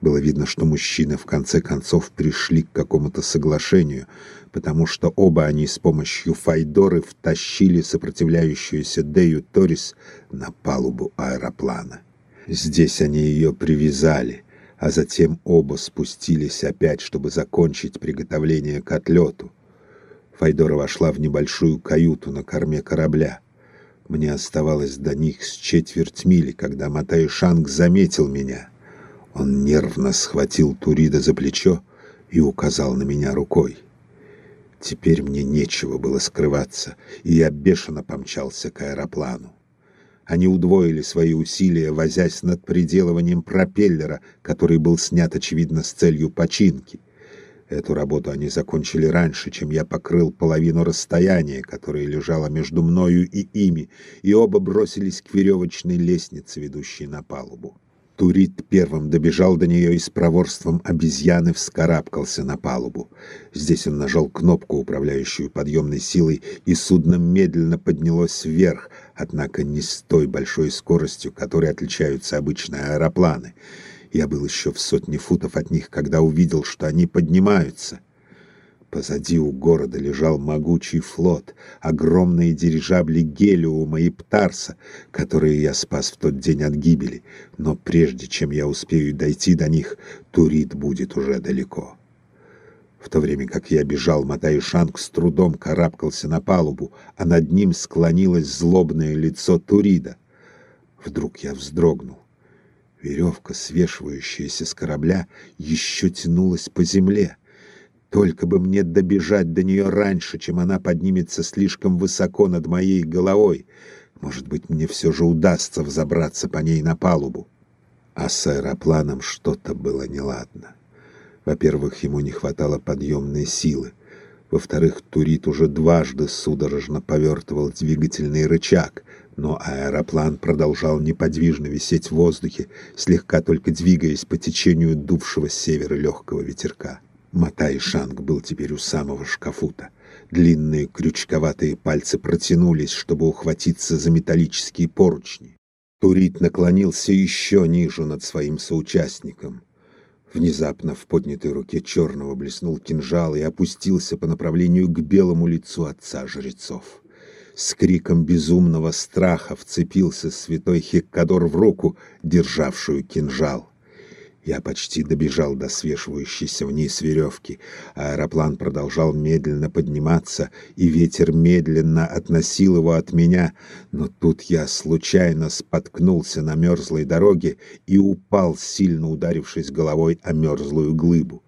Было видно, что мужчины в конце концов пришли к какому-то соглашению, потому что оба они с помощью Файдоры втащили сопротивляющуюся Дею Торис на палубу аэроплана. Здесь они ее привязали, а затем оба спустились опять, чтобы закончить приготовление к отлету. Файдора вошла в небольшую каюту на корме корабля. Мне оставалось до них с четверть мили, когда Матай Шанг заметил меня — он нервно схватил Турида за плечо и указал на меня рукой. Теперь мне нечего было скрываться, и я бешено помчался к аэроплану. Они удвоили свои усилия, возясь над приделыванием пропеллера, который был снят, очевидно, с целью починки. Эту работу они закончили раньше, чем я покрыл половину расстояния, которое лежало между мною и ими, и оба бросились к веревочной лестнице, ведущей на палубу. Турит первым добежал до нее и с проворством обезьяны вскарабкался на палубу. Здесь он нажал кнопку, управляющую подъемной силой, и судно медленно поднялось вверх, однако не с той большой скоростью, которой отличаются обычные аэропланы. Я был еще в сотне футов от них, когда увидел, что они поднимаются. Позади у города лежал могучий флот, огромные дирижабли Гелиума и Птарса, которые я спас в тот день от гибели, но прежде чем я успею дойти до них, Турит будет уже далеко. В то время как я бежал, Матай Шанг с трудом карабкался на палубу, а над ним склонилось злобное лицо Турида. Вдруг я вздрогнул. Веревка, свешивающаяся с корабля, еще тянулась по земле — только бы мне добежать до нее раньше, чем она поднимется слишком высоко над моей головой. Может быть, мне все же удастся взобраться по ней на палубу. А с аэропланом что-то было неладно. Во-первых, ему не хватало подъемной силы. Во-вторых, Турит уже дважды судорожно повертывал двигательный рычаг, но аэроплан продолжал неподвижно висеть в воздухе, слегка только двигаясь по течению дувшего с севера легкого ветерка. Матай Шанг был теперь у самого шкафута. Длинные крючковатые пальцы протянулись, чтобы ухватиться за металлические поручни. Турит наклонился еще ниже над своим соучастником. Внезапно в поднятой руке черного блеснул кинжал и опустился по направлению к белому лицу отца жрецов. С криком безумного страха вцепился святой Хеккадор в руку, державшую кинжал. Я почти добежал до свешивающейся вниз веревки. Аэроплан продолжал медленно подниматься, и ветер медленно относил его от меня. Но тут я случайно споткнулся на мерзлой дороге и упал, сильно ударившись головой о мерзлую глыбу.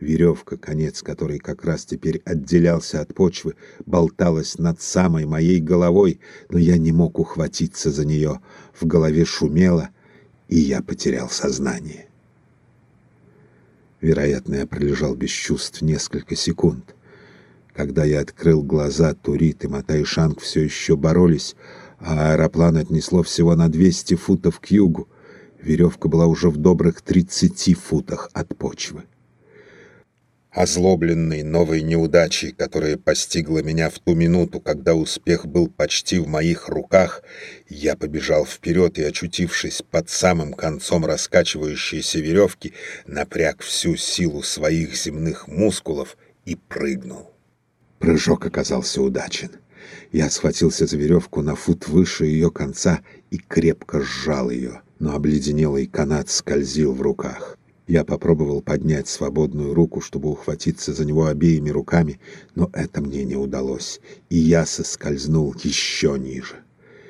Веревка, конец которой как раз теперь отделялся от почвы, болталась над самой моей головой, но я не мог ухватиться за нее. В голове шумело, и я потерял сознание. Вероятно, я пролежал без чувств несколько секунд. Когда я открыл глаза, Турит и Матайшанг все еще боролись, а аэроплан отнесло всего на 200 футов к югу. Веревка была уже в добрых 30 футах от почвы. Озлобленный новой неудачей, которая постигла меня в ту минуту, когда успех был почти в моих руках, я побежал вперед и, очутившись под самым концом раскачивающейся веревки, напряг всю силу своих земных мускулов и прыгнул. Прыжок оказался удачен. Я схватился за веревку на фут выше ее конца и крепко сжал ее, но обледенелый канат скользил в руках. Я попробовал поднять свободную руку, чтобы ухватиться за него обеими руками, но это мне не удалось, и я соскользнул еще ниже.